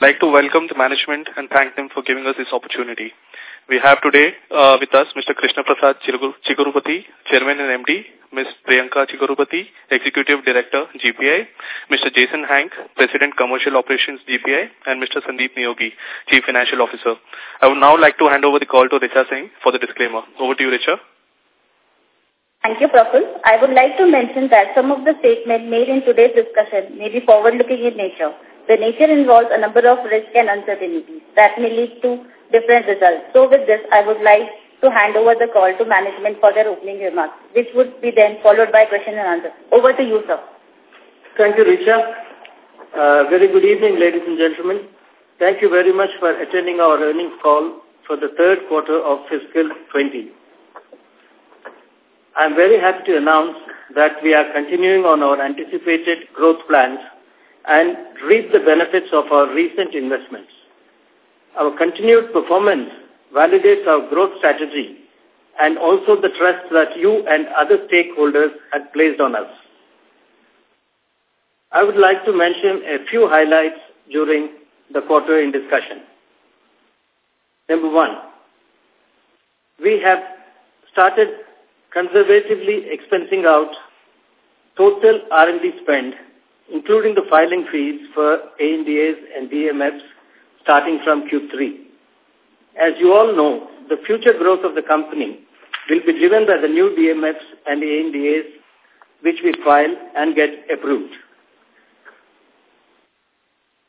like to welcome the management and thank them for giving us this opportunity. We have today uh, with us Mr. Krishna Prasad Chigurupati, Chairman and MD, Ms. Priyanka Chigurupati, Executive Director, GPI, Mr. Jason Hank, President Commercial Operations, GPI, and Mr. Sandeep Neogi, Chief Financial Officer. I would now like to hand over the call to Richa Singh for the disclaimer. Over to you, Richa. Thank you, Praful. I would like to mention that some of the statements made in today's discussion may be forward-looking in nature. The nature involves a number of risks and uncertainties that may lead to different results. So with this, I would like to hand over the call to management for their opening remarks, which would be then followed by question and answer. Over to you, sir. Thank you, Richa. Uh, very good evening, ladies and gentlemen. Thank you very much for attending our earnings call for the third quarter of fiscal 20. I'm very happy to announce that we are continuing on our anticipated growth plans and reap the benefits of our recent investments. Our continued performance validates our growth strategy and also the trust that you and other stakeholders had placed on us. I would like to mention a few highlights during the quarter in discussion. Number one, we have started conservatively expensing out total R&D spend, including the filing fees for ANDAs and DMFs starting from Q3. As you all know, the future growth of the company will be driven by the new DMFs and ANDAs which we file and get approved.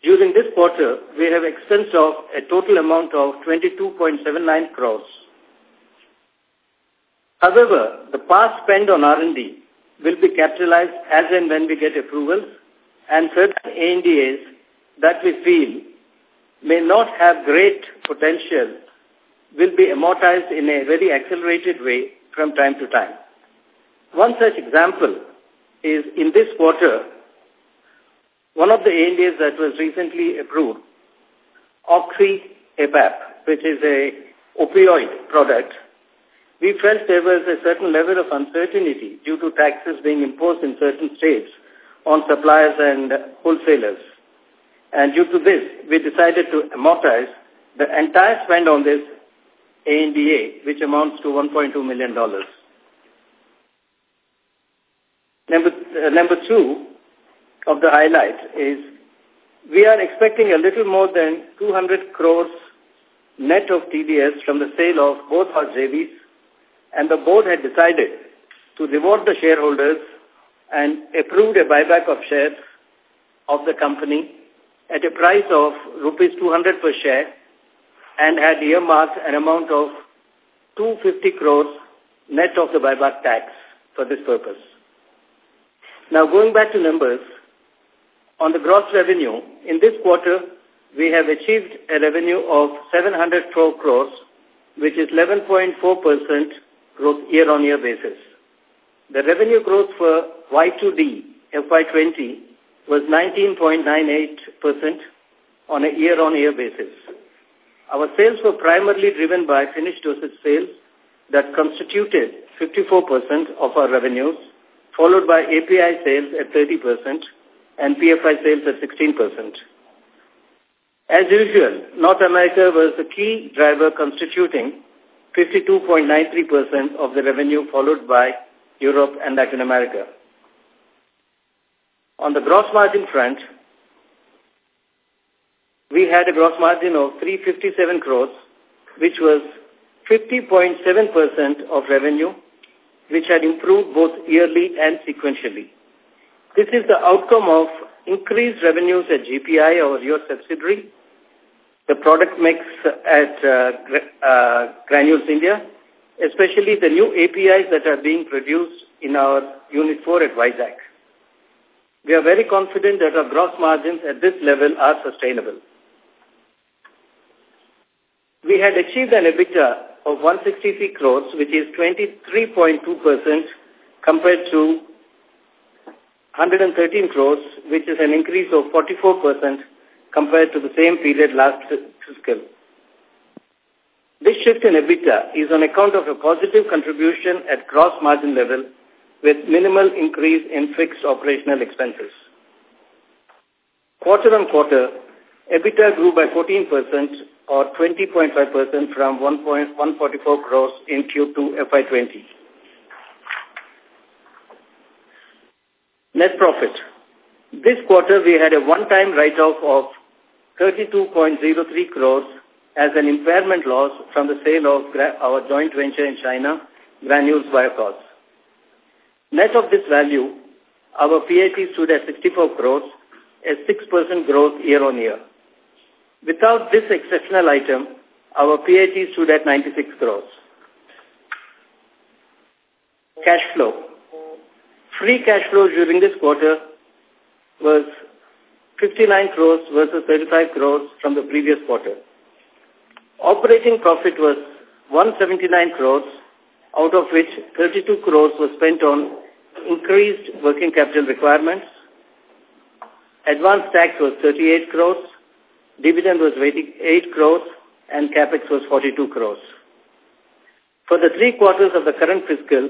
During this quarter, we have expensed off a total amount of 22.79 crores. However, the past spend on R&D will be capitalized as and when we get approvals and certain ANDAs that we feel may not have great potential will be amortized in a very accelerated way from time to time. One such example is in this quarter, one of the ANDAs that was recently approved, Oxy APAP, which is a opioid product, we felt there was a certain level of uncertainty due to taxes being imposed in certain states on suppliers and wholesalers. And due to this, we decided to amortize the entire spend on this ANDA, which amounts to $1.2 million. Number, uh, number two of the highlight is we are expecting a little more than 200 crores net of TDS from the sale of both our JVs and the board had decided to reward the shareholders and approved a buyback of shares of the company at a price of rupees 200 per share and had earmarked an amount of 250 crores net of the buyback tax for this purpose. Now going back to numbers, on the gross revenue, in this quarter, we have achieved a revenue of 704 crores, which is 11.4% growth year-on-year basis. The revenue growth for Y2D FY20 was 19.98% on a year-on-year basis. Our sales were primarily driven by finished dosage sales that constituted 54% of our revenues, followed by API sales at 30% and PFI sales at 16%. As usual, North America was the key driver constituting 52.93% of the revenue followed by Europe and Latin America. On the gross margin front, we had a gross margin of 357 crores, which was 50.7% of revenue, which had improved both yearly and sequentially. This is the outcome of increased revenues at GPI, our US subsidiary, the product mix at uh, uh, Granules India, especially the new APIs that are being produced in our Unit 4 at Vizag. We are very confident that our gross margins at this level are sustainable. We had achieved an EBITDA of 163 crores, which is 23.2% compared to 113 crores, which is an increase of 44% compared to the same period last fiscal. This shift in EBITDA is on account of a positive contribution at gross margin level with minimal increase in fixed operational expenses. Quarter on quarter, EBITDA grew by 14% or 20.5% from 1.144 crores in Q2 FY20. Net profit. This quarter we had a one-time write-off of 32.03 crores as an impairment loss from the sale of our joint venture in China, Granules Biocause. Net of this value, our PAT stood at 64 crores, a 6% growth year-on-year. Without this exceptional item, our PAT stood at 96 crores. Cash flow. Free cash flow during this quarter was 59 crores versus 35 crores from the previous quarter. Operating profit was 179 crores, out of which 32 crores was spent on increased working capital requirements. Advance tax was 38 crores, dividend was 88 crores, and capex was 42 crores. For the three quarters of the current fiscal,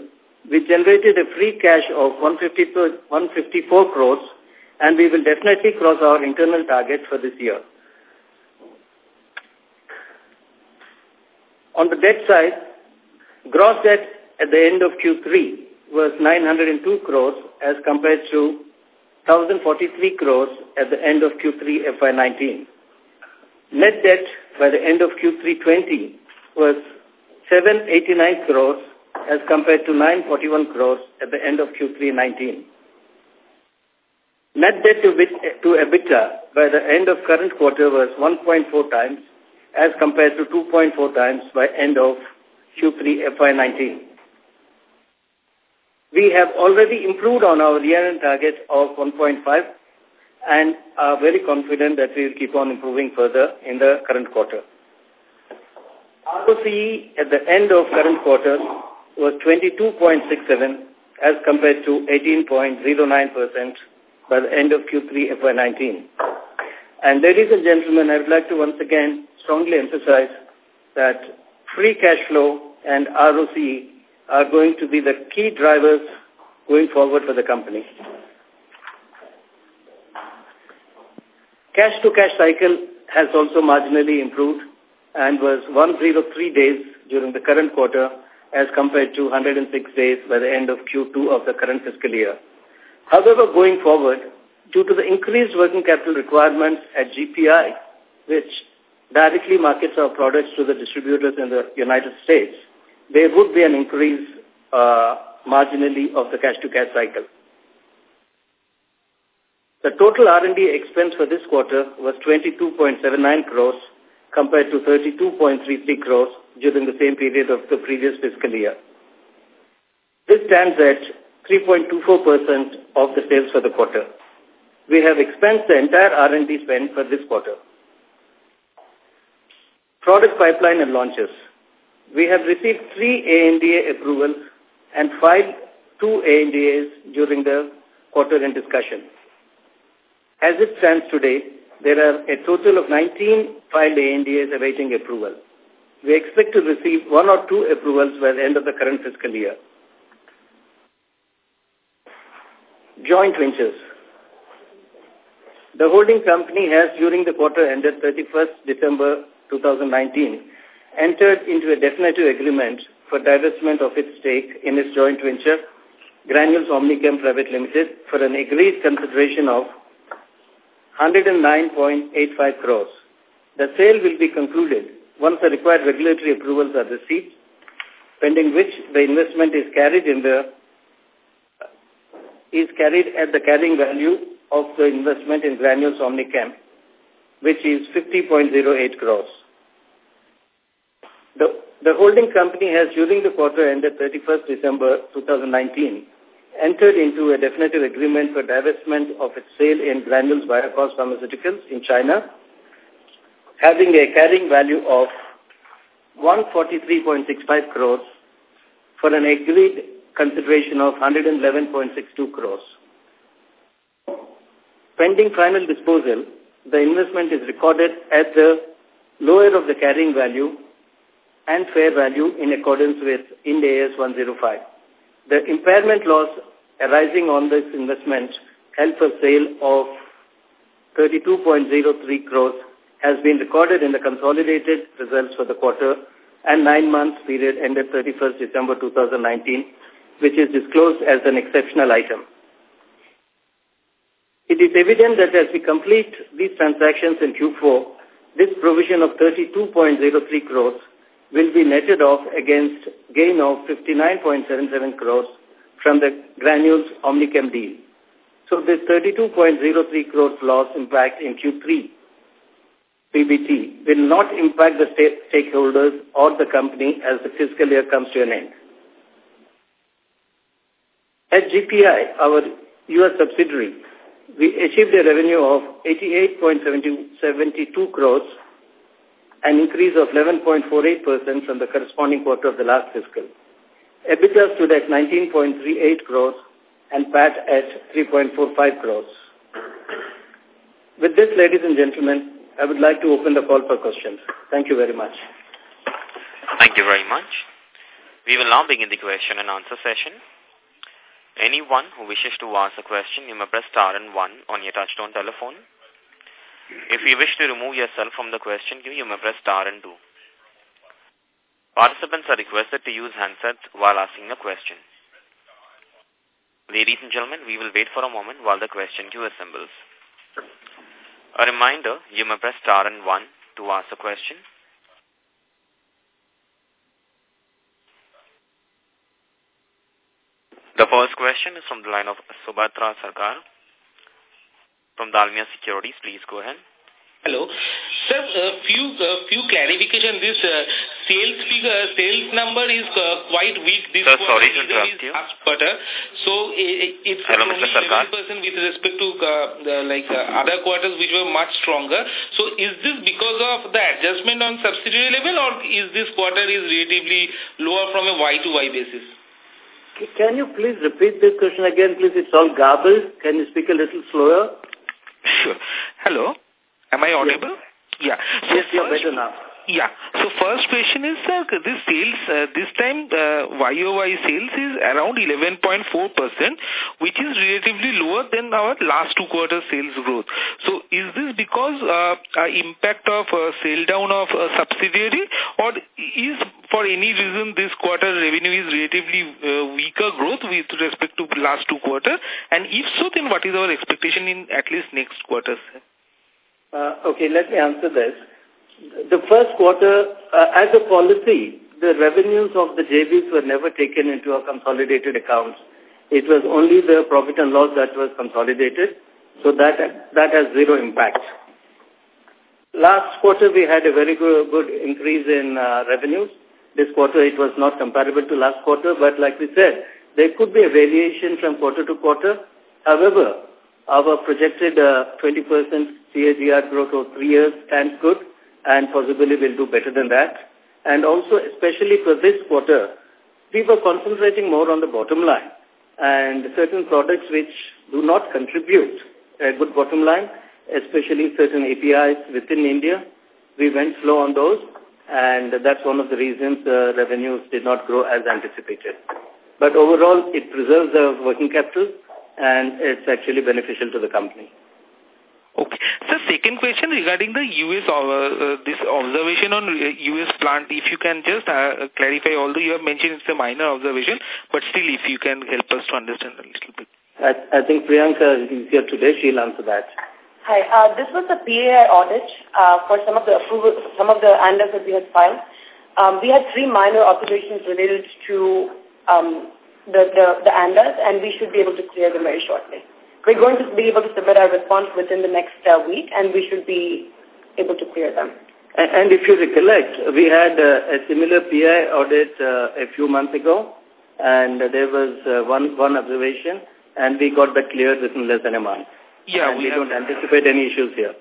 we generated a free cash of 154 crores and we will definitely cross our internal target for this year. On the debt side, gross debt at the end of Q3 was 902 crores as compared to 1,043 crores at the end of Q3 FY19. Net debt by the end of Q3 20 was 789 crores as compared to 941 crores at the end of Q3 19. Net debt to, to EBITDA by the end of current quarter was 1.4 times as compared to 2.4 times by end of Q3 FY19. We have already improved on our year-end target of 1.5 and are very confident that we will keep on improving further in the current quarter. ROCE at the end of current quarter was 22.67 as compared to 18.09% by the end of Q3 FY19. And ladies and gentlemen, I would like to once again strongly emphasize that free cash flow and ROCE are going to be the key drivers going forward for the company. Cash to cash cycle has also marginally improved and was 103 days during the current quarter as compared to 106 days by the end of Q2 of the current fiscal year. However, going forward, due to the increased working capital requirements at GPI, which directly markets our products to the distributors in the United States, there would be an increase uh, marginally of the cash-to-cash -cash cycle. The total R&D expense for this quarter was 22.79 crores compared to 32.33 crores during the same period of the previous fiscal year. This stands at 3.24% of the sales for the quarter. We have expensed the entire R&D spend for this quarter. Product pipeline and launches. We have received three ANDA approvals and filed two ANDAs during the quarter in discussion. As it stands today, there are a total of 19 filed ANDAs awaiting approval. We expect to receive one or two approvals by the end of the current fiscal year. Joint ventures. The holding company has, during the quarter ended 31st December 2019, entered into a definitive agreement for divestment of its stake in its joint venture, Granules Omnichem Private Limited, for an agreed consideration of 109.85 crores. The sale will be concluded once the required regulatory approvals are received, pending which the investment is carried in the is carried at the carrying value of the investment in Granules Omnichem, which is 50.08 crores. The, the holding company has, during the quarter ended 31st December 2019, entered into a definitive agreement for divestment of its sale in Granules Biocause Pharmaceuticals in China, having a carrying value of 143.65 crores for an agreed consideration of 111.62 crores. Pending final disposal, the investment is recorded at the lower of the carrying value and fair value in accordance with Ind AS 105. The impairment loss arising on this investment held for sale of 32.03 crores has been recorded in the consolidated results for the quarter and nine months period ended 31st December 2019, which is disclosed as an exceptional item. It is evident that as we complete these transactions in Q4, this provision of 32.03 crores will be netted off against gain of 59.77 crores from the Granules Omnichem deal. So this 32.03 crores loss impact in Q3 PBT will not impact the stakeholders or the company as the fiscal year comes to an end. At GPI, our U.S. subsidiary, we achieved a revenue of 88.72 crores, an increase of 11.48% from the corresponding quarter of the last fiscal. EBITDA stood at 19.38 crores and PAT at 3.45 crores. With this, ladies and gentlemen, I would like to open the call for questions. Thank you very much. Thank you very much. We will now begin the question and answer session. Anyone who wishes to ask a question, you may press star and one on your touchtone telephone. If you wish to remove yourself from the question queue, you may press star and two. Participants are requested to use handsets while asking a question. Ladies and gentlemen, we will wait for a moment while the question queue assembles. A reminder, you may press star and one to ask a question. The first question is from the line of Subhatra Sarkar from Dalmia Securities. Please go ahead. Hello. Sir, a few uh, few clarification. This uh, sales figure, sales number is uh, quite weak this Sir, quarter. sorry to interrupt you. Quarter. So it, it's Hello, only Mr. Sarkar. percent with respect to uh, the, like uh, other quarters which were much stronger. So is this because of the adjustment on subsidiary level or is this quarter is relatively lower from a Y to Y basis? Can you please repeat this question again, please? It's all garbled. Can you speak a little slower? Sure. Hello. Am I audible? Yes. Yeah. So yes, you're better now. Yeah. So first question is, sir, this sales, uh, this time uh, YOY sales is around 11.4%, which is relatively lower than our last two quarter sales growth. So is this because uh, impact of uh, sale down of uh, subsidiary or is for any reason this quarter revenue is relatively uh, weaker growth with respect to last two quarter? And if so, then what is our expectation in at least next quarter, sir? Uh, okay, let me answer this. The first quarter, uh, as a policy, the revenues of the JVs were never taken into our consolidated accounts. It was only the profit and loss that was consolidated, so that that has zero impact. Last quarter, we had a very good, good increase in uh, revenues. This quarter, it was not comparable to last quarter, but like we said, there could be a variation from quarter to quarter. However, our projected 20% uh, CAGR growth over three years stands good and possibly we'll do better than that. And also, especially for this quarter, we were concentrating more on the bottom line and certain products which do not contribute a good bottom line, especially certain APIs within India, we went slow on those and that's one of the reasons uh, revenues did not grow as anticipated. But overall, it preserves the working capital and it's actually beneficial to the company. Okay. So second question regarding the U.S. Uh, uh, this observation on U.S. Uh, plant, if you can just uh, clarify, although you have mentioned it's a minor observation, but still if you can help us to understand a little bit. I, I think Priyanka is here today. She'll answer that. Hi. Uh, this was a PAI audit uh, for some of the approval, some of the ANDAs that we had filed. Um, we had three minor observations related to um, the, the, the ANDAs, and we should be able to clear them very shortly. We're going to be able to submit our response within the next uh, week, and we should be able to clear them. And, and if you recollect, we had uh, a similar PI audit uh, a few months ago, and there was uh, one, one observation, and we got that cleared within less than a month. Yeah, and we, we don't anticipate any issues here.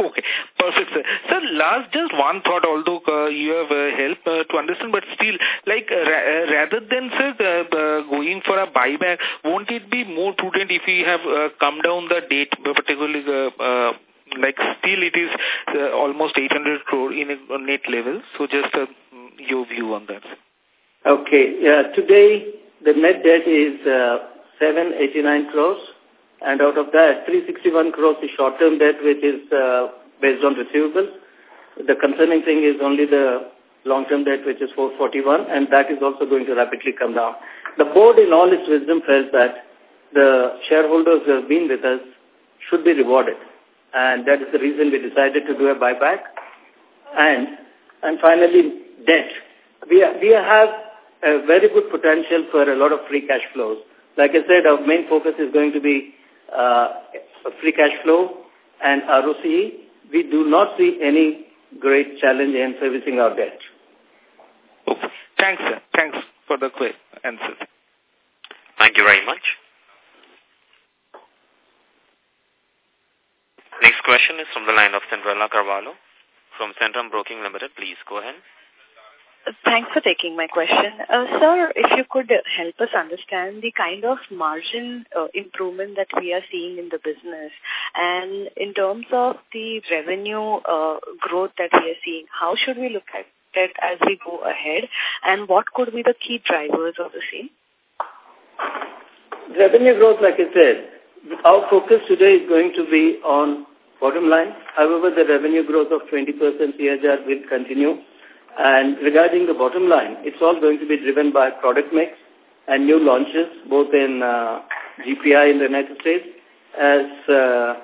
Okay, perfect, sir. Sir, last just one thought, although uh, you have uh, helped uh, to understand, but still, like, ra uh, rather than, sir, uh, going for a buyback, won't it be more prudent if we have uh, come down the date, particularly, like, still it is almost 800 crore in a net level, so just uh, your view on that. Okay, yeah, today the net debt is uh, 789 crores and out of that, 361 crores is short-term debt, which is uh, based on receivables. The concerning thing is only the long-term debt, which is 441, and that is also going to rapidly come down. The board, in all its wisdom, felt that the shareholders who have been with us should be rewarded. And that is the reason we decided to do a buyback. And, and finally, debt. We, we have a very good potential for a lot of free cash flows. Like I said, our main focus is going to be Uh, free cash flow and ROCE. We do not see any great challenge in servicing our debt. Okay. Thanks, sir. Thanks for the quick answer. Thank you very much. Next question is from the line of Cyndrella Carvalho from Centrum Broking Limited. Please go ahead. Thanks for taking my question. Uh, sir, if you could help us understand the kind of margin uh, improvement that we are seeing in the business and in terms of the revenue uh, growth that we are seeing, how should we look at it as we go ahead and what could be the key drivers of the same? Revenue growth, like I said, our focus today is going to be on bottom line. However, the revenue growth of 20% CAGR will continue and regarding the bottom line, it's all going to be driven by product mix and new launches, both in uh, GPI in the United States. As uh,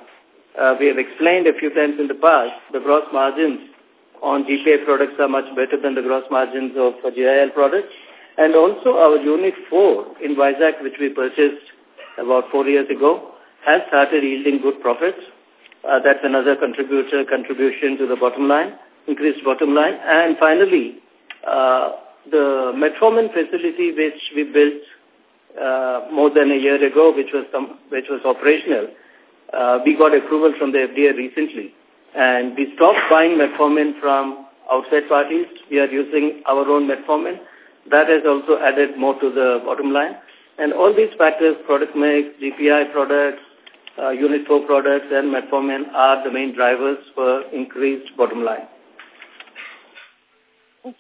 uh, we have explained a few times in the past, the gross margins on GPI products are much better than the gross margins of uh, GIL products. And also our Unit 4 in Vizag, which we purchased about four years ago, has started yielding good profits. Uh, that's another contributor contribution to the bottom line increased bottom line. And finally, uh, the metformin facility which we built uh, more than a year ago, which was some, which was operational, uh, we got approval from the FDA recently. And we stopped buying metformin from outside parties. We are using our own metformin. That has also added more to the bottom line. And all these factors, product mix, GPI products, uh, Unit 4 products, and metformin are the main drivers for increased bottom line.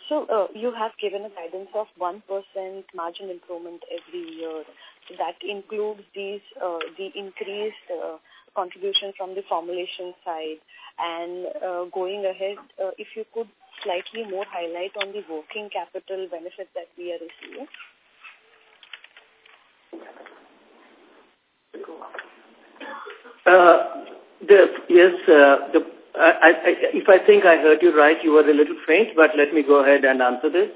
So uh, you have given a guidance of 1% margin improvement every year. So that includes these uh, the increased uh, contribution from the formulation side. And uh, going ahead, uh, if you could slightly more highlight on the working capital benefit that we are receiving. Uh, the, yes, uh, the I, I, if I think I heard you right, you were a little faint, but let me go ahead and answer this.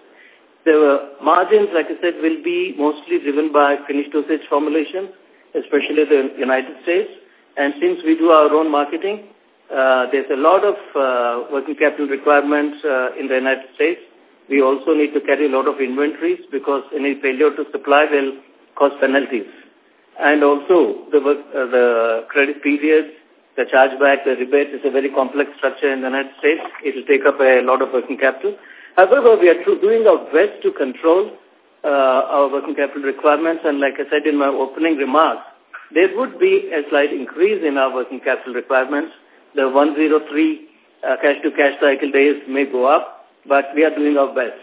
The margins, like I said, will be mostly driven by finished dosage formulations, especially the United States. And since we do our own marketing, uh, there's a lot of uh, working capital requirements uh, in the United States. We also need to carry a lot of inventories because any failure to supply will cause penalties. And also the, uh, the credit periods the chargeback, the rebate is a very complex structure in the United States. It will take up a lot of working capital. However, we are doing our best to control uh, our working capital requirements. And like I said in my opening remarks, there would be a slight increase in our working capital requirements. The 103 uh, cash-to-cash cycle days may go up, but we are doing our best.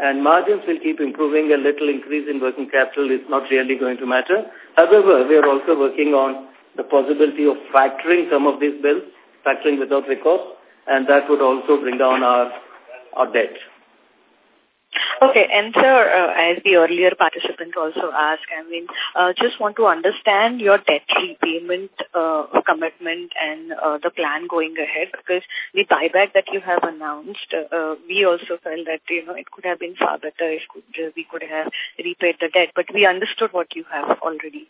And margins will keep improving. A little increase in working capital is not really going to matter. However, we are also working on the possibility of factoring some of these bills, factoring without recourse, and that would also bring down our, our debt. Okay, and sir, uh, as the earlier participant also asked, I mean, uh, just want to understand your debt repayment uh, commitment and uh, the plan going ahead because the buyback that you have announced, uh, we also felt that, you know, it could have been far better if could, uh, we could have repaid the debt, but we understood what you have already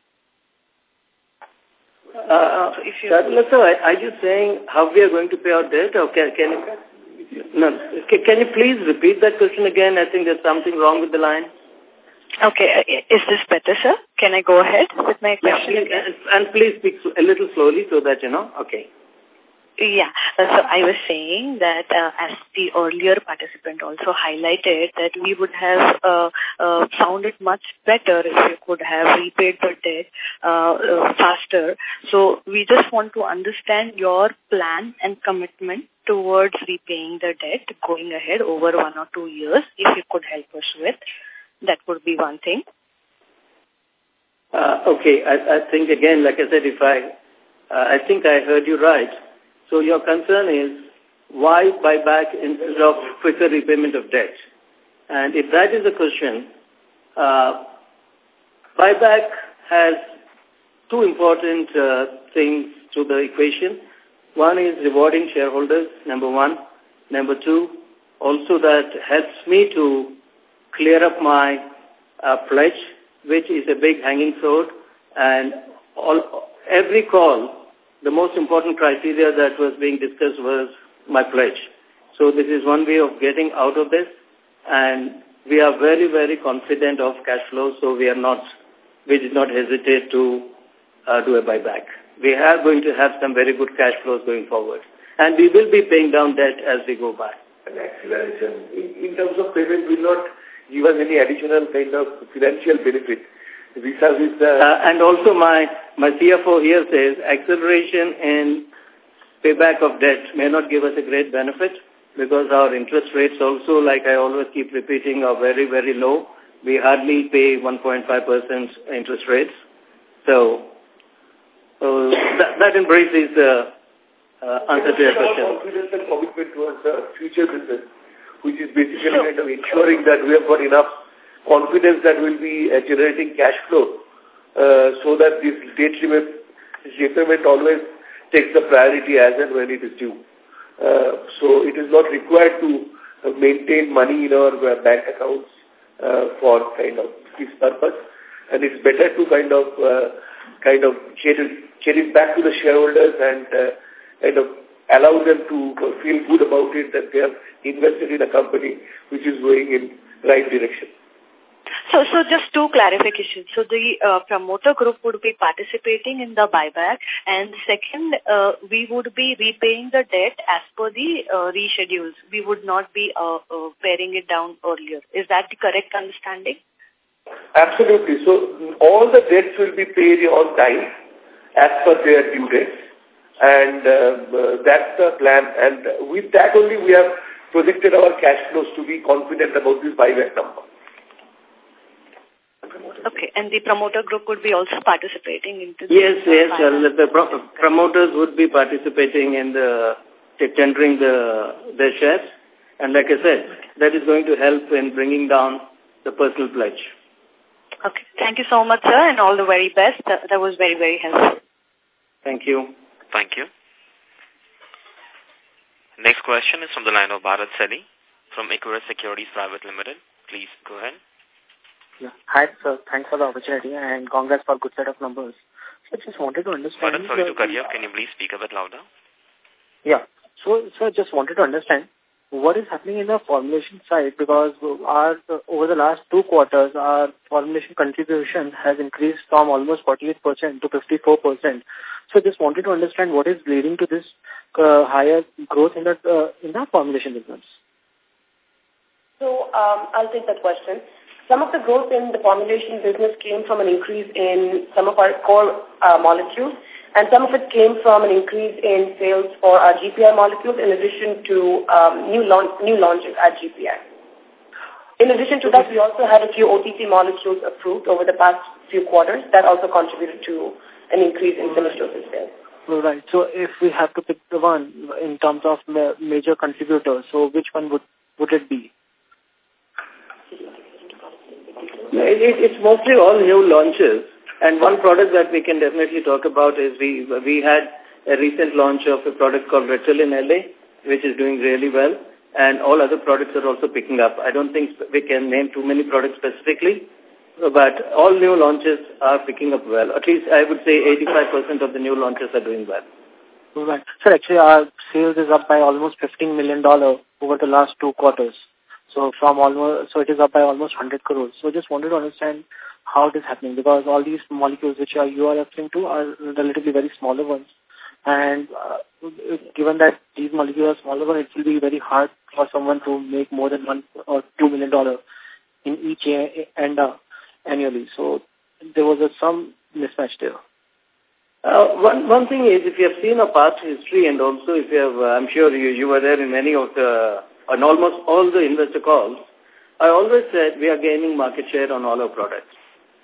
uh, so if you... Sir, are you saying how we are going to pay our debt or can, can you... No, can you please repeat that question again? I think there's something wrong with the line. Okay, uh, is this better, sir? Can I go ahead with my question yeah? And please speak a little slowly so that, you know, okay. Yeah, uh, so I was saying that uh, as the earlier participant also highlighted that we would have uh, uh, found it much better if we could have repaid the debt uh, uh, faster. So we just want to understand your plan and commitment towards repaying the debt going ahead over one or two years if you could help us with. That would be one thing. Uh, okay, I, I think again, like I said, if I, uh, I think I heard you right. So your concern is why buyback instead of quicker repayment of debt? And if that is the question, uh, buyback has two important uh, things to the equation. One is rewarding shareholders, number one. Number two, also that helps me to clear up my uh, pledge, which is a big hanging sword. And all, every call, the most important criteria that was being discussed was my pledge. So this is one way of getting out of this. And we are very, very confident of cash flow, so we are not, we did not hesitate to uh, do a buyback. We are going to have some very good cash flows going forward. And we will be paying down debt as we go by. And acceleration in, in terms of payment will not give us any additional kind of financial benefit. Vis-a-vis the... Uh, and also my, my CFO here says acceleration in payback of debt may not give us a great benefit because our interest rates also, like I always keep repeating, are very, very low. We hardly pay 1.5% interest rates. So, so that, that in brief is the uh, answer to your question. confidence and commitment towards the future business, which is basically kind of ensuring that we have got enough confidence that we'll be uh, generating cash flow uh, so that this debt repayment always takes the priority as and when it is due. Uh, so it is not required to uh, maintain money in our uh, bank accounts uh, for kind of this purpose. And it's better to kind of uh, kind of get it, back to the shareholders and uh, kind of allow them to feel good about it that they have invested in a company which is going in right direction. So, so just two clarifications. So the uh, promoter group would be participating in the buyback and second, uh, we would be repaying the debt as per the uh, reschedules. We would not be uh, uh, paring it down earlier. Is that the correct understanding? Absolutely. So all the debts will be paid on time as per their due dates. And uh, uh, that's the plan. And with that only we have projected our cash flows to be confident about this buyback number. Okay, and the promoter group would be also participating in into Yes, yes, well, the pro promoters would be participating in the tendering the their shares. And like I said, that is going to help in bringing down the personal pledge. Okay, thank you so much, sir, and all the very best. That, that was very, very helpful. Thank you. Thank you. Next question is from the line of Bharat Celly from Equirus Securities Private Limited. Please go ahead. Yeah. Hi, sir. Thanks for the opportunity and congrats for a good set of numbers. So I just wanted to understand... Bharat, sorry to cut you. Can you please speak a bit louder? Yeah. So, so just wanted to understand what is happening in the formulation side because our over the last two quarters, our formulation contribution has increased from almost 48% to 54%. So I just wanted to understand what is leading to this uh, higher growth in the, uh, in the formulation business. So um, I'll take that question. Some of the growth in the formulation business came from an increase in some of our core uh, molecules, and some of it came from an increase in sales for our GPI molecules in addition to um, new, launch, new launches at GPI. In addition to that, we also had a few OTC molecules approved over the past few quarters that also contributed to an increase in finished dosage sales. Right. So if we have to pick the one in terms of the major contributors, so which one would, would it be? It, it's mostly all new launches. And one product that we can definitely talk about is we we had a recent launch of a product called Ritalin LA, which is doing really well. And all other products are also picking up. I don't think we can name too many products specifically, but all new launches are picking up well. At least I would say 85% of the new launches are doing well. Right. So actually our sales is up by almost $15 million over the last two quarters. So from almost, so it is up by almost 100 crores. So just wanted to understand how it is happening because all these molecules which are, you are referring to are relatively very smaller ones. And uh, given that these molecules are smaller it will be very hard for someone to make more than one or two million dollar in each end uh, annually. So there was a, some mismatch there. Uh, one one thing is, if you have seen a past history, and also if you have, uh, I'm sure you you were there in many of the, on almost all the investor calls. I always said we are gaining market share on all our products,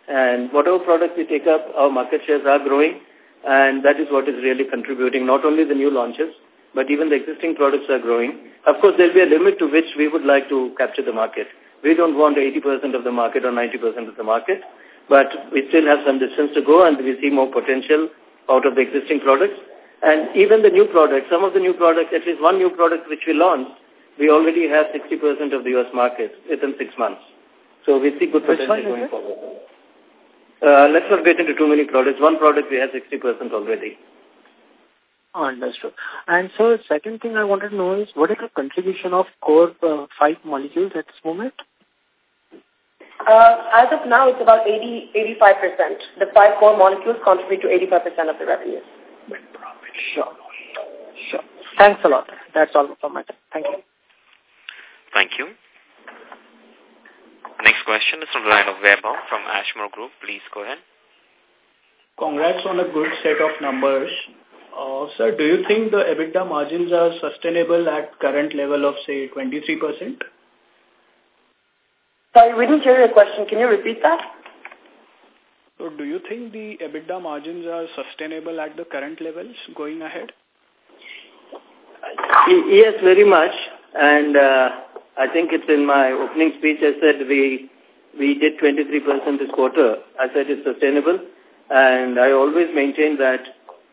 and whatever products we take up, our market shares are growing, and that is what is really contributing. Not only the new launches, but even the existing products are growing. Of course, there'll be a limit to which we would like to capture the market. We don't want 80% of the market or 90% of the market, but we still have some distance to go and we see more potential out of the existing products. And even the new products, some of the new products, at least one new product which we launched, we already have 60% of the U.S. market within six months. So we see good potential going forward. Uh, let's not get into too many products. One product we have 60% already. Understood. And so second thing I wanted to know is what is the contribution of core uh, five molecules at this moment? Uh, as of now, it's about 80, 85%. The five core molecules contribute to 85% of the revenues. Sure. Sure. Thanks a lot. That's all from my side. Thank you. Thank you. Next question is from the line of Weber from Ashmore Group. Please go ahead. Congrats on a good set of numbers. Uh, sir, do you think the EBITDA margins are sustainable at current level of, say, 23%? Sorry, we didn't hear your question. Can you repeat that? So do you think the EBITDA margins are sustainable at the current levels going ahead? Yes, very much. And uh, I think it's in my opening speech I said we we did 23% this quarter. I said it's sustainable. And I always maintain that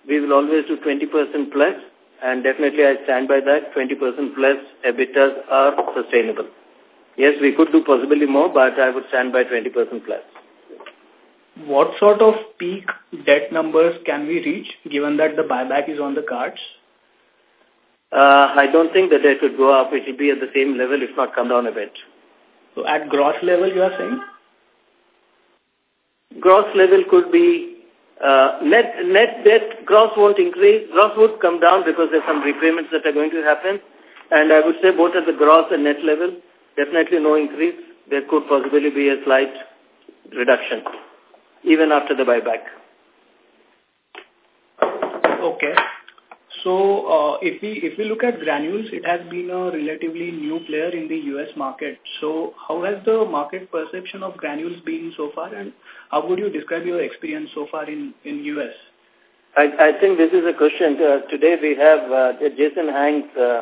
we will always do 20% plus. And definitely I stand by that. 20% plus EBITDAs are sustainable. Yes, we could do possibly more, but I would stand by 20% plus. What sort of peak debt numbers can we reach, given that the buyback is on the cards? Uh, I don't think that it would go up. It will be at the same level, if not come down a bit. So at gross level, you are saying? Gross level could be uh, net net debt. Gross won't increase. Gross would come down because there's some repayments that are going to happen. And I would say both at the gross and net level, definitely no increase. There could possibly be a slight reduction, even after the buyback. Okay. So uh, if we if we look at granules, it has been a relatively new player in the U.S. market. So how has the market perception of granules been so far, and how would you describe your experience so far in in U.S.? I, I think this is a question. Uh, today we have uh, Jason Hanks, uh,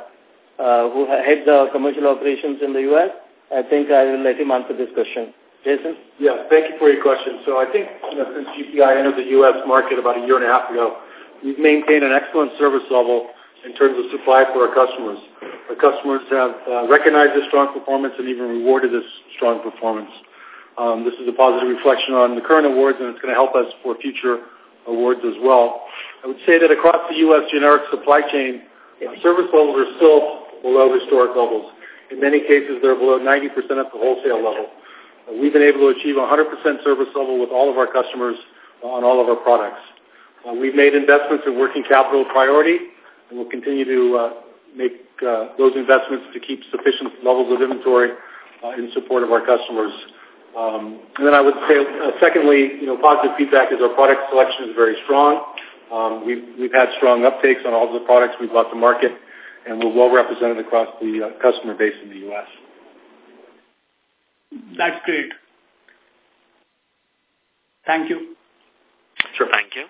uh, who heads our commercial operations in the U.S. I think I will let him answer this question. Jason? Yeah, thank you for your question. So I think you know, since GPI entered the U.S. market about a year and a half ago, we've maintained an excellent service level in terms of supply for our customers. Our customers have uh, recognized this strong performance and even rewarded this strong performance. Um, this is a positive reflection on the current awards, and it's going to help us for future awards as well. I would say that across the U.S. generic supply chain, service levels are still below historic levels. In many cases, they're below 90% at the wholesale level. Uh, we've been able to achieve 100% service level with all of our customers on all of our products. Uh, we've made investments in working capital priority, and we'll continue to uh, make uh, those investments to keep sufficient levels of inventory uh, in support of our customers. Um, and then I would say, uh, secondly, you know, positive feedback is our product selection is very strong. Um, we've, we've had strong uptakes on all of the products we've brought to market, and we're well represented across the uh, customer base in the U.S. That's great. Thank you. Sure. Thank you.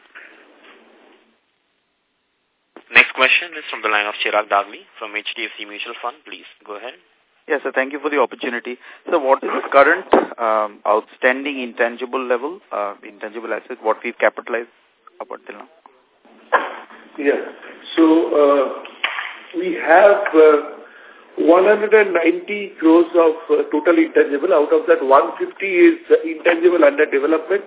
Next question is from the line of Chirag Dagli from HDFC Mutual Fund. Please go ahead. Yes, sir. Thank you for the opportunity. So what is the current um, outstanding intangible level, uh, intangible assets, what we've capitalized up until now? Yeah. So uh, we have uh, 190 crores of uh, total intangible. Out of that, 150 is uh, intangible under development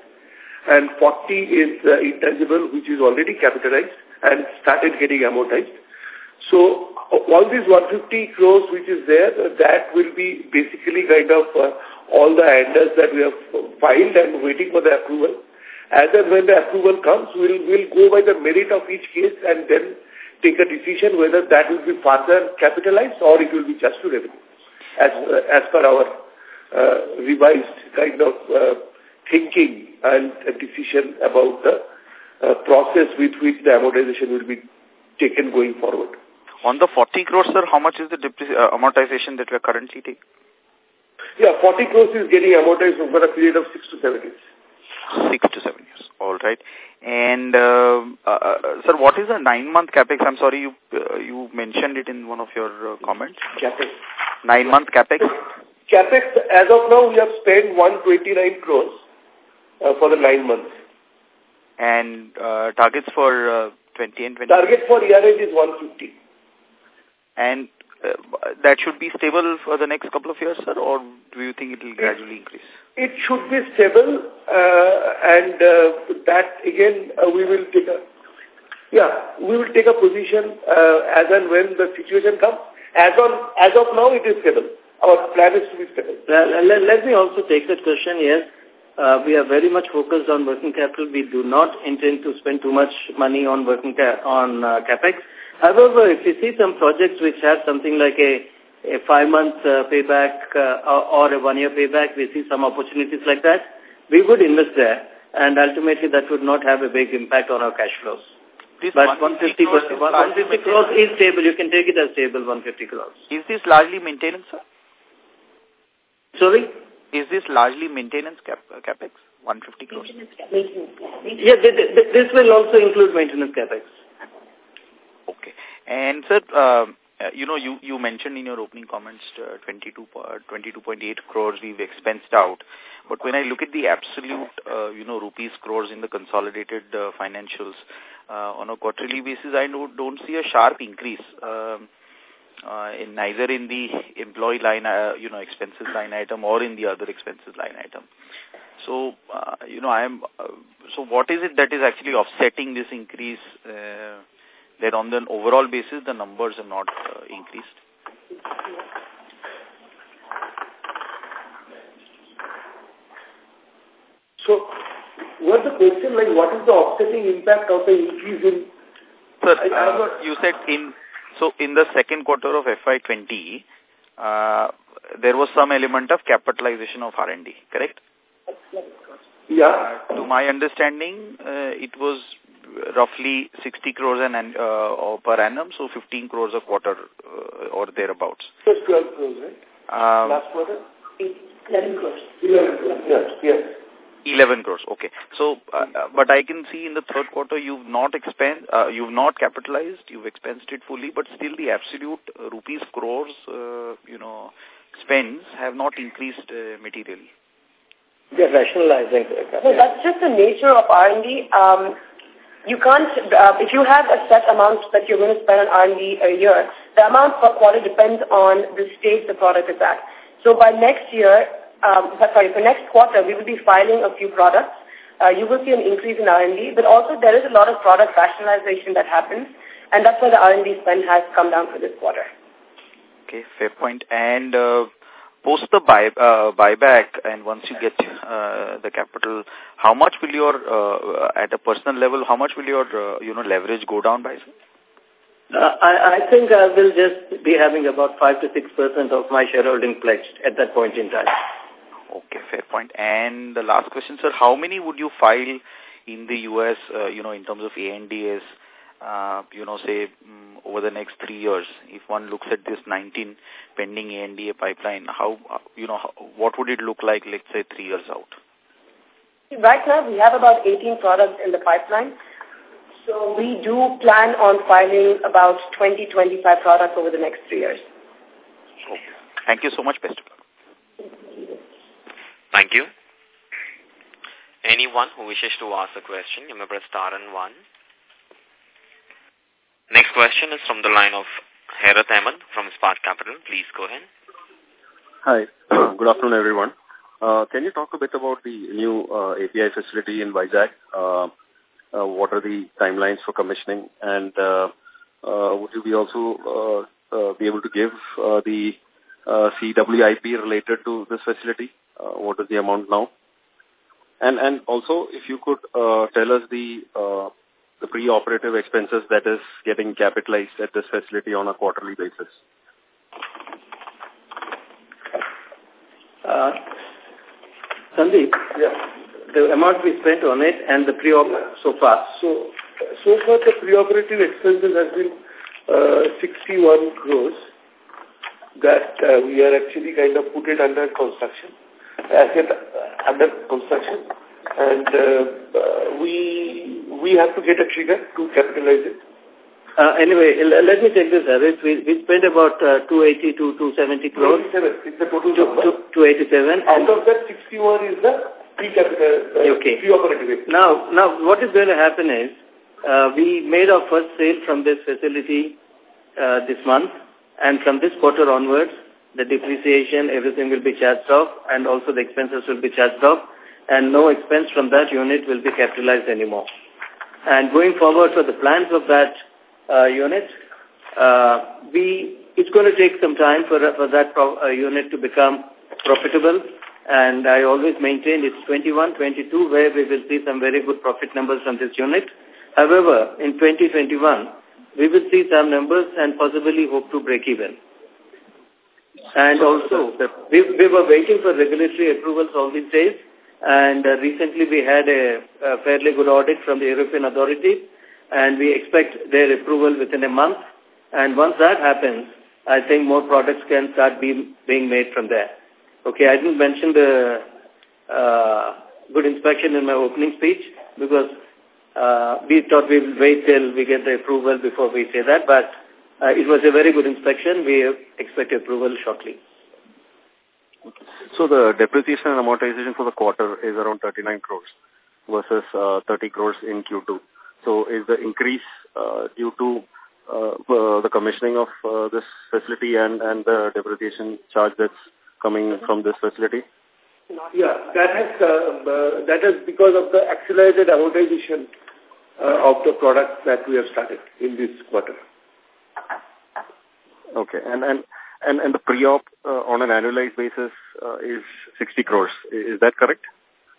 and 40 is uh, intangible which is already capitalized and started getting amortized. So all these 150 crores which is there, that will be basically kind of uh, all the ANDAs that we have filed and waiting for the approval. And when the approval comes, we'll, we'll go by the merit of each case and then take a decision whether that will be further capitalized or it will be just to revenue as, uh, as per our uh, revised kind of uh, thinking and decision about the uh, process with which the amortization will be taken going forward. On the 40 crores, sir, how much is the uh, amortization that we are currently taking? Yeah, 40 crores is getting amortized over a period of 6 to 7 years. Six to seven years. All right. And, uh, uh, sir, what is the nine-month capex? I'm sorry, you uh, you mentioned it in one of your uh, comments. Capex. Nine-month capex? Capex, as of now, we have spent 129 crores uh, for the nine months. And uh, targets for uh, 20 and 20? Target for year-end is 150. And uh, that should be stable for the next couple of years, sir, or do you think it will gradually increase? It should be stable, uh, and uh, that again uh, we will take a yeah we will take a position uh, as and when the situation comes. As on as of now, it is stable. Our plan is to be stable. Well, let, let me also take that question. Yes, uh, we are very much focused on working capital. We do not intend to spend too much money on working ca on uh, capex. However, if you see some projects which have something like a, a five-month uh, payback uh, or, a one-year payback, we see some opportunities like that, we would invest there. And ultimately, that would not have a big impact on our cash flows. This but 150 crores, 150 crores is stable. You can take it as stable, 150 crores. Is this largely maintenance, sir? Sorry? Is this largely maintenance cap uh, capex? 150 crores? Maintenance, yeah. Yeah, this will also include maintenance capex. Okay. And, sir, uh, you know, you, you mentioned in your opening comments uh, 22, uh, 22.8 crores we've expensed out. But when I look at the absolute, uh, you know, rupees crores in the consolidated uh, financials, uh, on a quarterly basis, I don't, don't see a sharp increase. Um, uh, in neither in the employee line, uh, you know, expenses line item or in the other expenses line item. So, uh, you know, I am, uh, so what is it that is actually offsetting this increase uh, that on the overall basis the numbers are not uh, increased? So, what's the question like what is the offsetting impact of the increase in... Sir, I, uh, you said in so in the second quarter of FY20, uh, there was some element of capitalization of R&D, correct? Yeah. Uh, to my understanding, uh, it was roughly 60 crores an, uh, per annum, so 15 crores a quarter uh, or thereabouts. Just 12 crores, right? Um, Last quarter? 11 crores. 11 crores, yes, yes. 11 crores. Okay. So, uh, but I can see in the third quarter you've not expend, uh, you've not capitalized, you've expensed it fully, but still the absolute uh, rupees crores, uh, you know, spends have not increased uh, materially. They're rationalizing. So that's just the nature of R&D. Um, you can't, uh, if you have a set amount that you're going to spend on R&D a year, the amount per quarter depends on the stage the product is at. So by next year, um, sorry, for next quarter, we will be filing a few products. Uh, you will see an increase in R&D, but also there is a lot of product rationalization that happens, and that's why the R&D spend has come down for this quarter. Okay, fair point. And uh, post the buy, uh, buyback, and once you get uh, the capital, how much will your, uh, at a personal level, how much will your, uh, you know, leverage go down by. Uh, I, I think I will just be having about 5 to 6% of my shareholding pledged at that point in time. Okay, fair point. And the last question, sir, how many would you file in the U.S., uh, you know, in terms of ANDAs, uh, you know, say, um, over the next three years? If one looks at this 19 pending ANDA pipeline, how, uh, you know, how, what would it look like, let's say, three years out? Right now, we have about 18 products in the pipeline. So we do plan on filing about 20, 25 products over the next three years. Okay. Thank you so much, best. Thank you. Anyone who wishes to ask a question, you may press star and one. Next question is from the line of Harith Ahamed from Spark Capital. Please go ahead. Hi. Good afternoon, everyone. Uh, can you talk a bit about the new uh, API facility in Vizag? Uh, uh, what are the timelines for commissioning? And uh, uh, would you be also uh, uh, be able to give uh, the uh, CWIP related to this facility? Uh, what is the amount now? And and also, if you could uh, tell us the uh, the pre-operative expenses that is getting capitalized at this facility on a quarterly basis. Uh, Sandeep, yeah. the amount we spent on it and the pre-op so far. So, so far the pre-operative expenses has been uh, 61 crores that uh, we are actually kind of put it under construction, asset uh, under construction. and uh, we we have to get a trigger to capitalize it. Uh, anyway, let me take this, Harris. We, we spent about uh, 280 to 270 crores. 287 is the total to, 287. Out of that, 61 is the pre-capital, uh, okay. pre-operative. Now, now, what is going to happen is, uh, we made our first sale from this facility uh, this month, and from this quarter onwards, the depreciation, everything will be charged off, and also the expenses will be charged off, and no expense from that unit will be capitalized anymore. And going forward for the plans of that uh, unit, uh, we it's going to take some time for, for that pro, uh, unit to become profitable. And I always maintain it's 21, 22 where we will see some very good profit numbers from this unit. However, in 2021, we will see some numbers and possibly hope to break even. And also, we, we were waiting for regulatory approvals all these days. And uh, recently we had a, a fairly good audit from the European authorities and we expect their approval within a month. And once that happens, I think more products can start be, being made from there. Okay, I didn't mention the uh, good inspection in my opening speech because uh, we thought we will wait till we get the approval before we say that, but uh, it was a very good inspection. We expect approval shortly. So the depreciation and amortization for the quarter is around 39 crores versus uh, 30 crores in Q2. So is the increase uh, due to uh, uh, the commissioning of uh, this facility and, and the depreciation charge that's coming from this facility? Yeah, that has uh, uh, that is because of the accelerated amortization uh, of the products that we have started in this quarter. Okay, and and and and the pre-op uh, on an annualized basis uh, is 60 crores. Is that correct?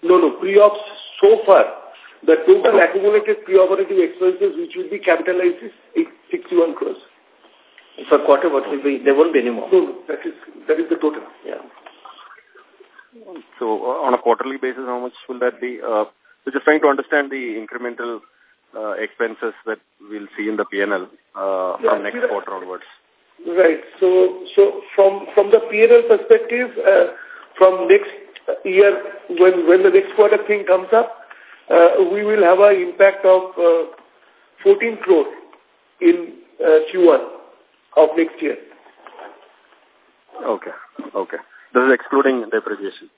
No, no. Pre-ops so far the total accumulated pre-operative expenses which will be capitalized is 61 crores. For quarter, what will be? There won't be any more. No, no, that is that is the total. Yeah. So uh, on a quarterly basis, how much will that be? Uh, so just trying to understand the incremental uh, expenses that we'll see in the P&L uh, Yeah, from next see, quarter onwards. Right. So, so from from the P&L perspective, uh, from next year, when when the next quarter thing comes up, uh, we will have an impact of uh, 14 crore in uh, Q1 of next year. Okay. Okay. This is excluding depreciation.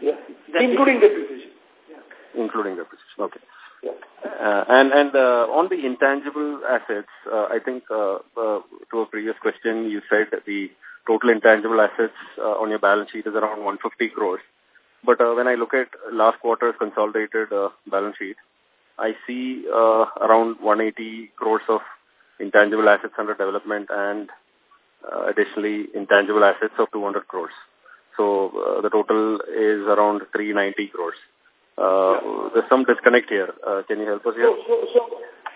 Yeah. Including depreciation. Yeah. Including depreciation. Okay. Uh, and and uh, on the intangible assets, uh, I think uh, uh, to a previous question, you said that the total intangible assets uh, on your balance sheet is around 150 crores. But uh, when I look at last quarter's consolidated uh, balance sheet, I see uh, around 180 crores of intangible assets under development and uh, additionally intangible assets of 200 crores. So uh, the total is around 390 crores. Uh, there's some disconnect here. Uh, can you help us here? So, so, so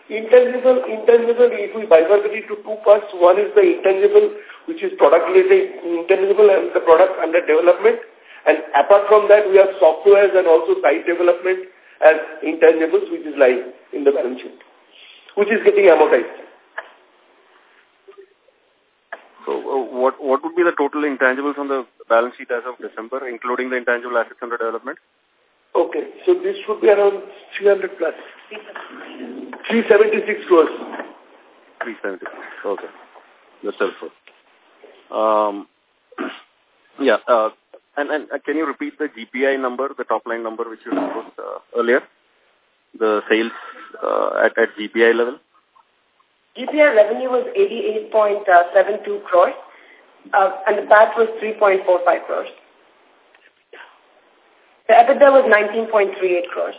intangible, intangible, if we bifurcate it to two parts, one is the intangible, which is product-related intangible and the product under development. And apart from that, we have softwares and also site development as intangibles, which is lying in the balance sheet, which is getting amortized. So uh, what what would be the total intangibles on the balance sheet as of December, including the intangible assets under development? Okay, so this should be around 300 plus. 376 crores. 376. Okay. That's helpful. Um, yeah. Uh, and, and uh, can you repeat the GPI number, the top line number which you disclosed uh, earlier? The sales uh, at, at GPI level? GPI revenue was 88.72 crores, uh, and the PAT was 3.45 crores. The EBITDA was 19.38 crores.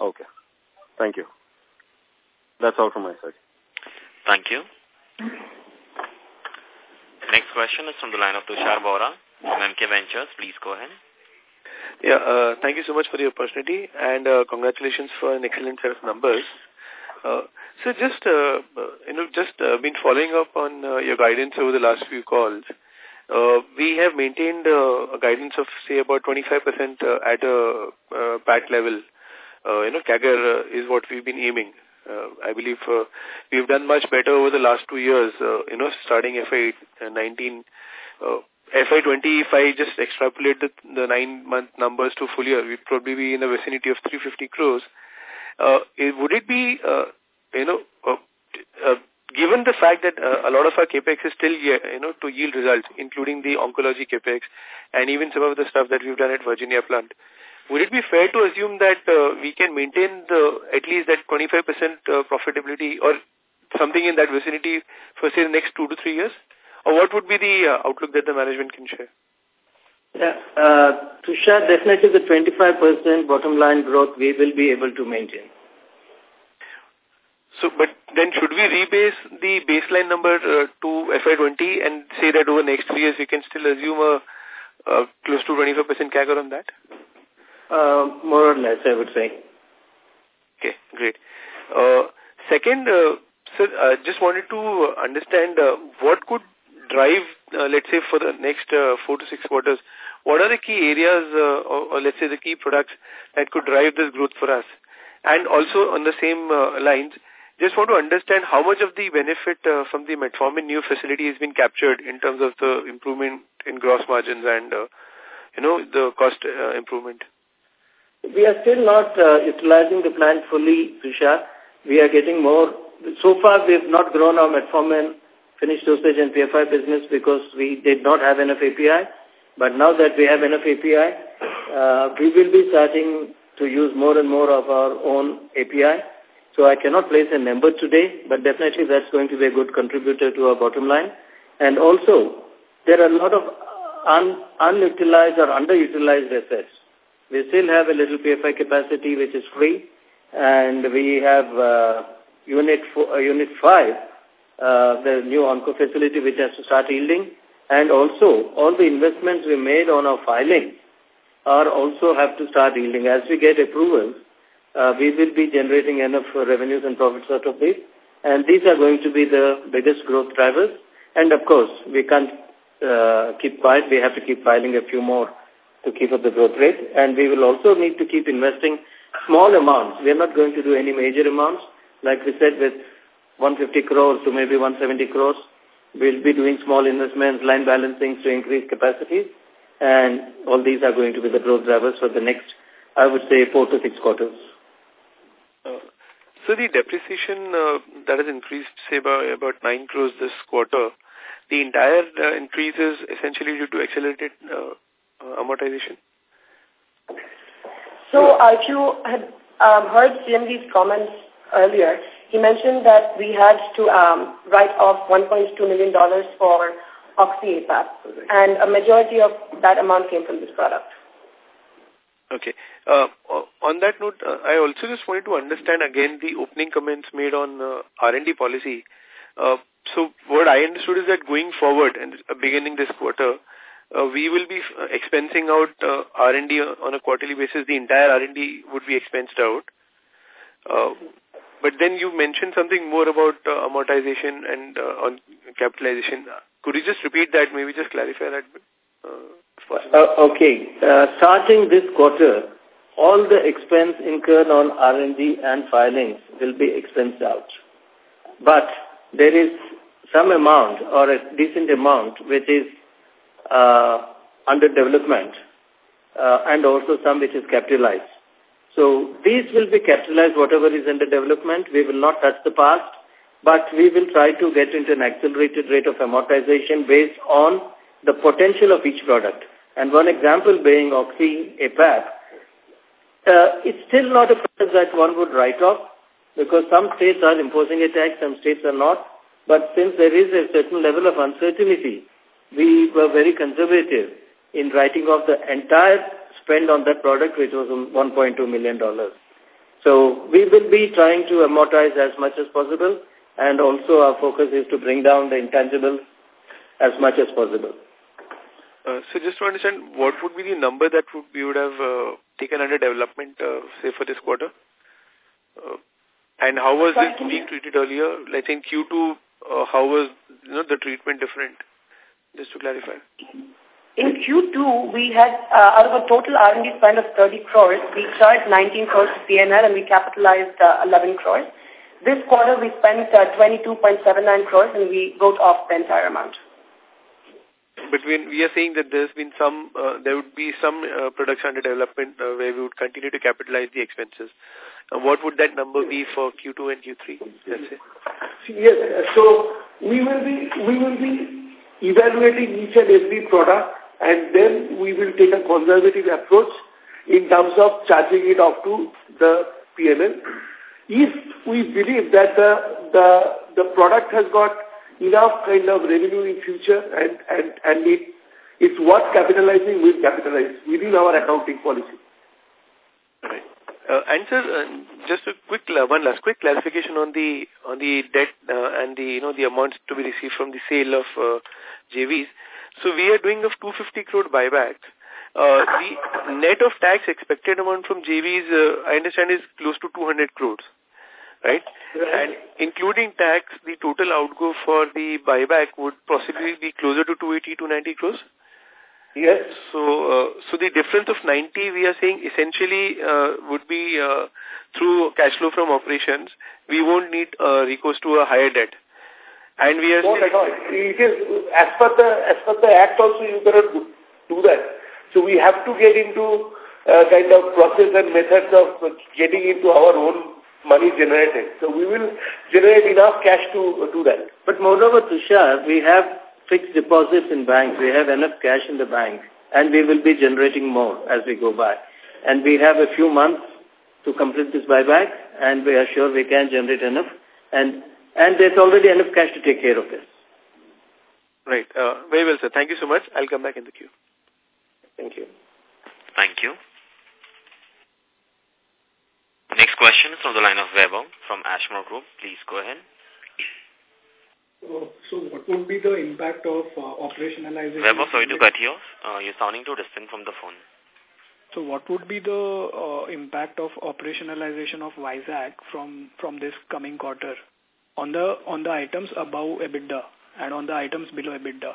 Okay. Thank you. That's all from my side. Thank you. Next question is from the line of Tushar Bohra from MK Ventures. Please go ahead. Yeah, uh, thank you so much for the opportunity and uh, congratulations for an excellent set of numbers. Uh, so just, uh, you know, just uh, been following up on uh, your guidance over the last few calls. Uh, we have maintained uh, a guidance of, say, about 25% uh, at a uh, level. Uh, you know, CAGR uh, is what we've been aiming. Uh, I believe uh, we've done much better over the last two years, uh, you know, starting FY19. Uh, FY20, if I just extrapolate the, the nine-month numbers to full year, we'd probably be in the vicinity of 350 crores. Uh, would it be, uh, you know, uh, uh, given the fact that uh, a lot of our capex is still, you know, to yield results, including the oncology capex and even some of the stuff that we've done at Virginia plant, would it be fair to assume that uh, we can maintain the at least that 25% uh, profitability or something in that vicinity for, say, the next two to three years? Or what would be the uh, outlook that the management can share? Yeah, uh, Tushar, definitely the 25% bottom line growth we will be able to maintain. So, but then should we rebase the baseline number uh, to FY20 and say that over the next three years we can still assume a, a close to 25% CAGR on that? Uh, more or less, I would say. Okay, great. Uh, second, uh, sir, I just wanted to understand uh, what could drive, uh, let's say, for the next uh, four to six quarters, what are the key areas uh, or, or, let's say the key products that could drive this growth for us? And also on the same uh, lines, just want to understand how much of the benefit uh, from the metformin new facility has been captured in terms of the improvement in gross margins and, uh, you know, the cost uh, improvement. We are still not uh, utilizing the plant fully, Tushar. We are getting more. So far, we have not grown our metformin finished dosage and PFI business because we did not have enough API. But now that we have enough API, uh, we will be starting to use more and more of our own API. So I cannot place a number today, but definitely that's going to be a good contributor to our bottom line. And also, there are a lot of un unutilized or underutilized assets. We still have a little PFI capacity which is free, and we have uh, unit uh, unit 5, uh, the new onco facility which has to start yielding, and also all the investments we made on our filing are also have to start yielding. As we get approvals, uh, we will be generating enough revenues and profits out of this. And these are going to be the biggest growth drivers. And of course, we can't uh, keep quiet. We have to keep filing a few more to keep up the growth rate. And we will also need to keep investing small amounts. We are not going to do any major amounts. Like we said, with 150 crores to maybe 170 crores, we'll be doing small investments, line balancing to increase capacity. And all these are going to be the growth drivers for the next, I would say, four to six quarters. Uh, so the depreciation uh, that has increased, say, by about 9 crores this quarter, the entire uh, increase is essentially due to accelerated uh, uh, amortization? So uh, if you had um, heard CMD's comments earlier, he mentioned that we had to um, write off $1.2 million for Oxy APAP, and a majority of that amount came from this product. Okay. Uh, on that note, uh, I also just wanted to understand again the opening comments made on uh, R&D policy. Uh, so what I understood is that going forward and uh, beginning this quarter, uh, we will be uh, expensing out uh, R&D on a quarterly basis. The entire R&D would be expensed out. Uh, but then you mentioned something more about uh, amortization and uh, on capitalization. Could you just repeat that? Maybe just clarify that bit. Uh, uh, okay. Uh, starting this quarter, all the expense incurred on R&D and filings will be expensed out. But there is some amount or a decent amount which is uh, under development uh, and also some which is capitalized. So these will be capitalized, whatever is under development. We will not touch the past, but we will try to get into an accelerated rate of amortization based on the potential of each product. And one example being Oxy APAP, uh, it's still not a product that one would write off because some states are imposing a tax, some states are not. But since there is a certain level of uncertainty, we were very conservative in writing off the entire spend on that product, which was $1.2 million. So we will be trying to amortize as much as possible, and also our focus is to bring down the intangibles as much as possible. Uh, so just to understand, what would be the number that would, we would have uh, taken under development, uh, say, for this quarter? Uh, and how was it being treated earlier? Like in Q2, uh, how was you know the treatment different? Just to clarify. In Q2, we had, uh, out of a total R&D spend of 30 crores, we charged 19 crores to PNL and we capitalized uh, 11 crores. This quarter, we spent uh, 22.79 crores and we wrote off the entire amount. Between, we are saying that there's been some, uh, there would be some uh, products under development uh, where we would continue to capitalize the expenses. Uh, what would that number be for Q2 and Q3, let's say? Yes, so we will be, we will be evaluating each and every product and then we will take a conservative approach in terms of charging it off to the PNL. If we believe that the, the, the product has got enough kind of revenue in future and, and, and it, it's worth capitalizing, we'll capitalize within our accounting policy. Right. Uh, and sir, uh, just a quick uh, one last quick clarification on the on the debt uh, and the you know the amounts to be received from the sale of uh, JVs. So we are doing a 250 crore buyback. Uh, the net of tax expected amount from JVs, uh, I understand, is close to 200 crores, right? right? And including tax, the total outgo for the buyback would possibly be closer to 280 to 90 crores. Yes. So, uh, so the difference of 90, we are saying essentially uh, would be uh, through cash flow from operations. We won't need uh, recourse to a higher debt. And we are... No, no, it is, as per the, as per the act also, you cannot do, do that. So we have to get into uh, kind of process and methods of getting into our own money generated. So we will generate enough cash to uh, do that. But moreover, Tushar, we have fixed deposits in banks. We have enough cash in the bank. And we will be generating more as we go by. And we have a few months to complete this buyback. And we are sure we can generate enough. And and there's already enough cash to take care of this. Right. Uh, very well, sir. Thank you so much. I'll come back in the queue. Thank you. Thank you. Next question is from the line of Weber from Ashmore Group. Please go ahead. Uh, so what would be the impact of uh, operationalization? Weber, sorry to cut you off. Uh, you're sounding too distant from the phone. So what would be the uh, impact of operationalization of Vizag from from this coming quarter on the on the items above EBITDA and on the items below EBITDA?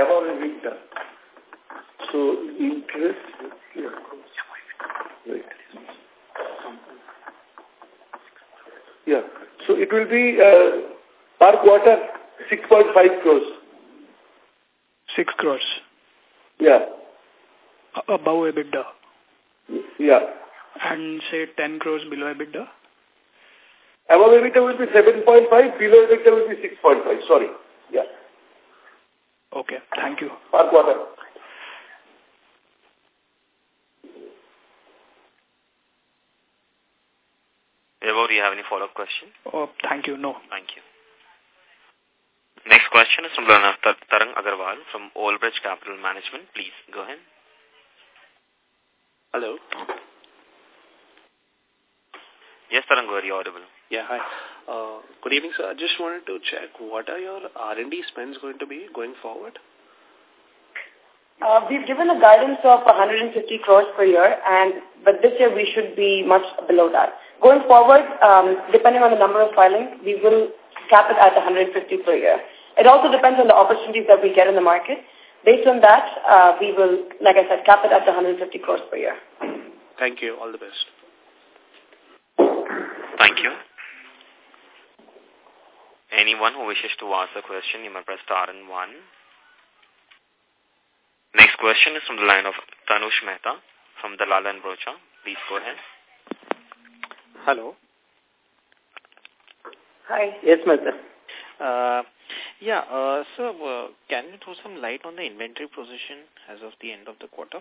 Above EBITDA. So interest, yeah. Right. Yeah. So it will be uh, per quarter 6.5 crores. 6 crores. Yeah. Above EBITDA. Yeah. And say 10 crores below EBITDA? Above EBITDA will be 7.5, below EBITDA will be 6.5. Sorry. Yeah. Okay. Thank you. Per quarter. Eva, do you have any follow-up question? Oh, thank you. No. Thank you. Next question is from Tarang Agarwal from Old Bridge Capital Management. Please go ahead. Hello. Yes, Tarang, are you audible? Yeah, hi. Uh, good evening, sir. I just wanted to check, what are your R&D spends going to be going forward? Uh, we've given a guidance of 150 crores per year, and but this year we should be much below that. Going forward, um, depending on the number of filings, we will cap it at 150 per year. It also depends on the opportunities that we get in the market. Based on that, uh, we will, like I said, cap it at 150 crores per year. Thank you. All the best. Thank you. Anyone who wishes to ask a question, you may press star and one. Next question is from the line of Tanush Mehta from Dalal and Broacha. Please go ahead. Hello. Hi. Yes, Mehta. Uh, yeah, uh, so uh, can you throw some light on the inventory position as of the end of the quarter?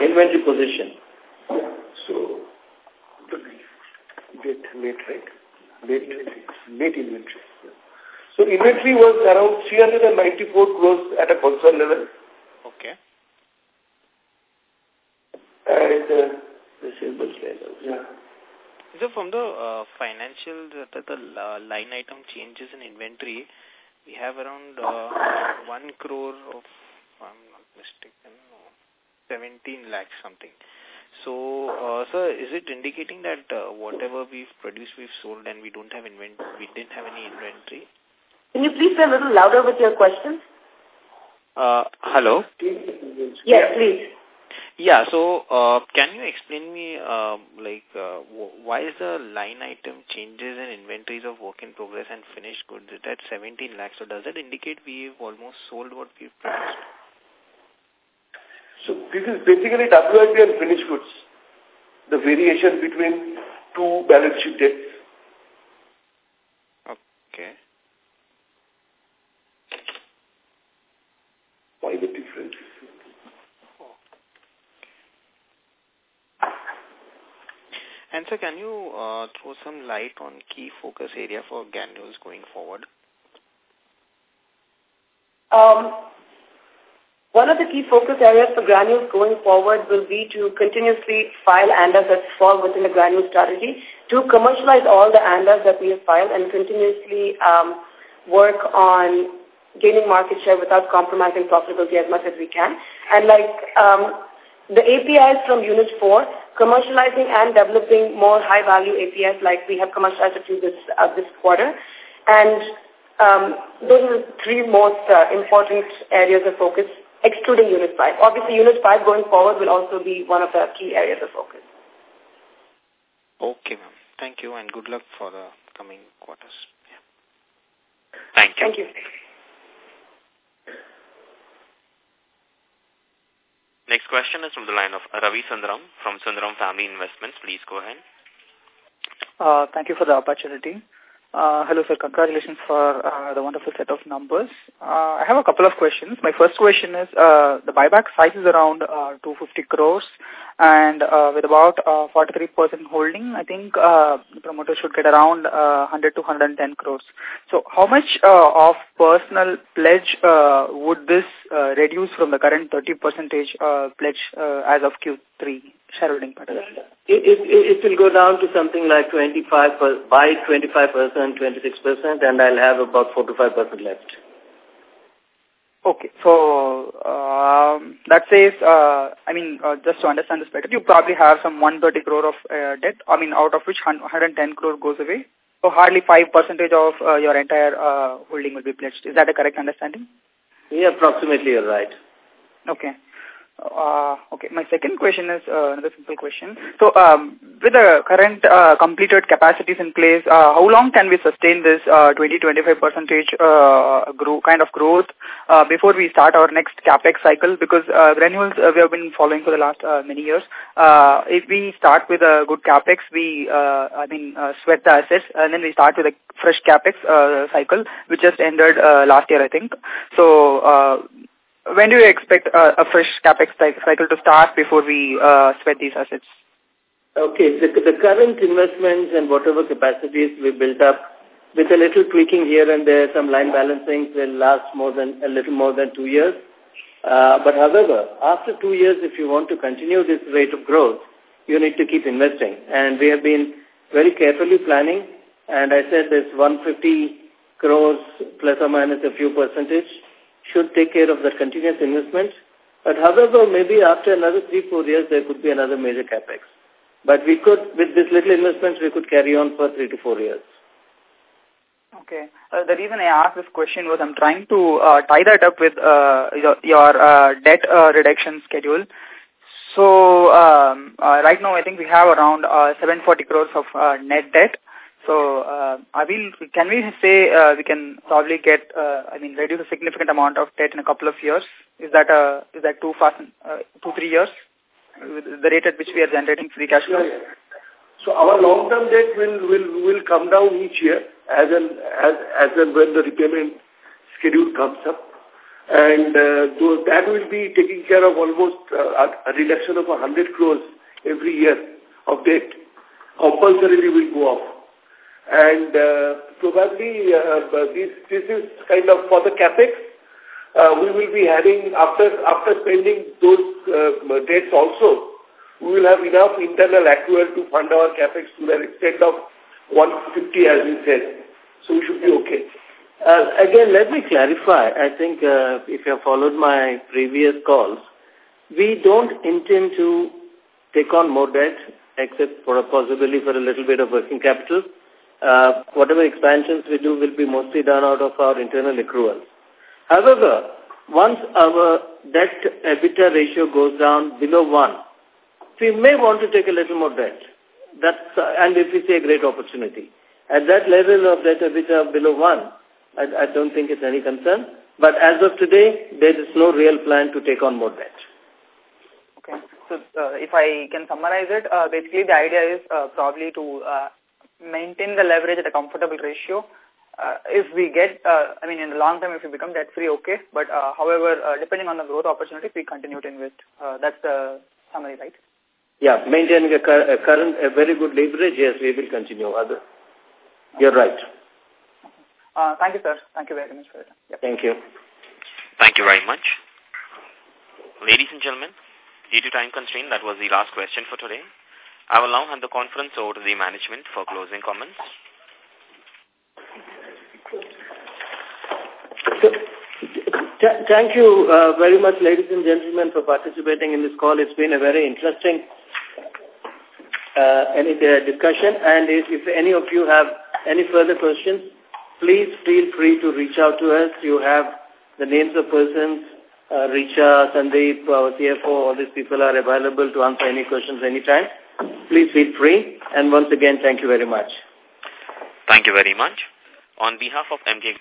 Inventory position. So, the net, net, right? Net, net inventory. So inventory was around 394 crores at a console level. Okay. And uh, receivables level. Yeah. So from the uh, financial, the, the uh, line item changes in inventory, we have around uh, 1 crore of, I'm not mistaken, 17 lakhs something. So, uh, sir, is it indicating that uh, whatever we've produced, we've sold and we don't have inventory, we didn't have any inventory? Can you please be a little louder with your question? Uh, hello? Yes, please. Yeah, so uh, can you explain me, uh, like, uh, why is the line item changes in inventories of work in progress and finished goods at 17 lakhs? So does that indicate we've almost sold what we've produced? So this is basically WIP and finished goods, the variation between two balance sheet dates. Okay. Why the difference? And so can you uh, throw some light on key focus area for Granules going forward? Um, one of the key focus areas for Granules going forward will be to continuously file ANDAs that fall within the Granule strategy, to commercialize all the ANDAs that we have filed and continuously um, work on gaining market share without compromising profitability as much as we can. And like um, the APIs from Unit 4, commercializing and developing more high-value APIs like we have commercialized a few this, uh, this quarter. And um, those are the three most uh, important areas of focus, excluding Unit 5. Obviously, Unit 5 going forward will also be one of the key areas of focus. Okay, ma'am. Thank you and good luck for the coming quarters. Yeah. Thank you. Thank you. Next question is from the line of Ravi Sundaram from Sundaram Family Investments. Please go ahead. Uh, thank you for the opportunity. Uh, hello, sir. Congratulations for uh, the wonderful set of numbers. Uh, I have a couple of questions. My first question is, uh, the buyback size is around uh, 250 crores and uh, with about uh, 43% holding, I think uh, the promoter should get around uh, 100 to 110 crores. So how much uh, of personal pledge uh, would this uh, reduce from the current 30 percentage uh, pledge uh, as of Q3 shareholding pattern? It, it, it will go down to something like 25 per, by 25%, 26%, and I'll have about 4 to 5% left. Okay, so um, that says, uh, I mean, uh, just to understand this better, you probably have some 130 crore of uh, debt, I mean, out of which 110 crore goes away. So hardly 5 percentage of uh, your entire uh, holding will be pledged. Is that a correct understanding? Yeah, approximately you're right. Okay. Uh, okay, my second question is uh, another simple question. So, um, with the current uh, completed capacities in place, uh, how long can we sustain this uh, 20-25 percentage uh, grow, kind of growth uh, before we start our next capex cycle? Because uh, granules uh, we have been following for the last uh, many years. Uh, if we start with a good capex, we uh, I mean uh, sweat the assets, and then we start with a fresh capex uh, cycle, which just ended uh, last year, I think. So. Uh, when do you expect uh, a fresh capex cycle to start before we uh, sweat these assets? Okay, the, the current investments and whatever capacities we built up, with a little tweaking here and there, some line balancing will last more than a little more than two years. Uh, but however, after two years, if you want to continue this rate of growth, you need to keep investing. And we have been very carefully planning. And I said this 150 crores plus or minus a few percentage should take care of the continuous investment. But however, maybe after another three, four years, there could be another major capex. But we could, with this little investments, we could carry on for three to four years. Okay. Uh, the reason I asked this question was I'm trying to uh, tie that up with uh, your, your uh, debt uh, reduction schedule. So um, uh, right now I think we have around uh, 740 crores of uh, net debt. So, uh, are we, can we say uh, we can probably get, uh, I mean, reduce a significant amount of debt in a couple of years? Is that uh, is that too fast, uh, two, three years, with the rate at which we are generating free cash flow? Yeah, yeah. So our long-term debt will, will, will come down each year as and, as, as and when the repayment schedule comes up. And uh, that will be taking care of almost uh, a reduction of 100 crores every year of debt. Compulsorily will go off and uh, probably uh, this this is kind of for the capex. Uh, we will be having after after spending those uh, debts also, we will have enough internal accrual to fund our capex to the extent of 150 as we said. So we should be okay. Uh, again, let me clarify. I think uh, if you have followed my previous calls, we don't intend to take on more debt except for a possibility for a little bit of working capital uh, whatever expansions we do will be mostly done out of our internal accruals. However, once our debt EBITDA ratio goes down below 1, we may want to take a little more debt. That's, uh, and if we see a great opportunity. At that level of debt EBITDA below 1, I, I don't think it's any concern. But as of today, there is no real plan to take on more debt. Okay. So uh, if I can summarize it, uh, basically the idea is uh, probably to uh, maintain the leverage at a comfortable ratio. Uh, if we get, uh, I mean, in the long term, if we become debt-free, okay. But uh, however, uh, depending on the growth opportunities, we continue to invest. Uh, that's the summary, right? Yeah, maintaining a, cur a current, a very good leverage, yes, we will continue. Other, you're right. Uh, thank you, sir. Thank you very much for it. Yep. Thank you. Thank you very much. Ladies and gentlemen, due to time constraint, that was the last question for today. I will now hand the conference over to the management for closing comments. So, thank you uh, very much, ladies and gentlemen, for participating in this call. It's been a very interesting uh, any uh, discussion. And if, if any of you have any further questions, please feel free to reach out to us. You have the names of persons, uh, Richa, Sandeep, our CFO, all these people are available to answer any questions anytime. Please feel free. And once again, thank you very much. Thank you very much. On behalf of MK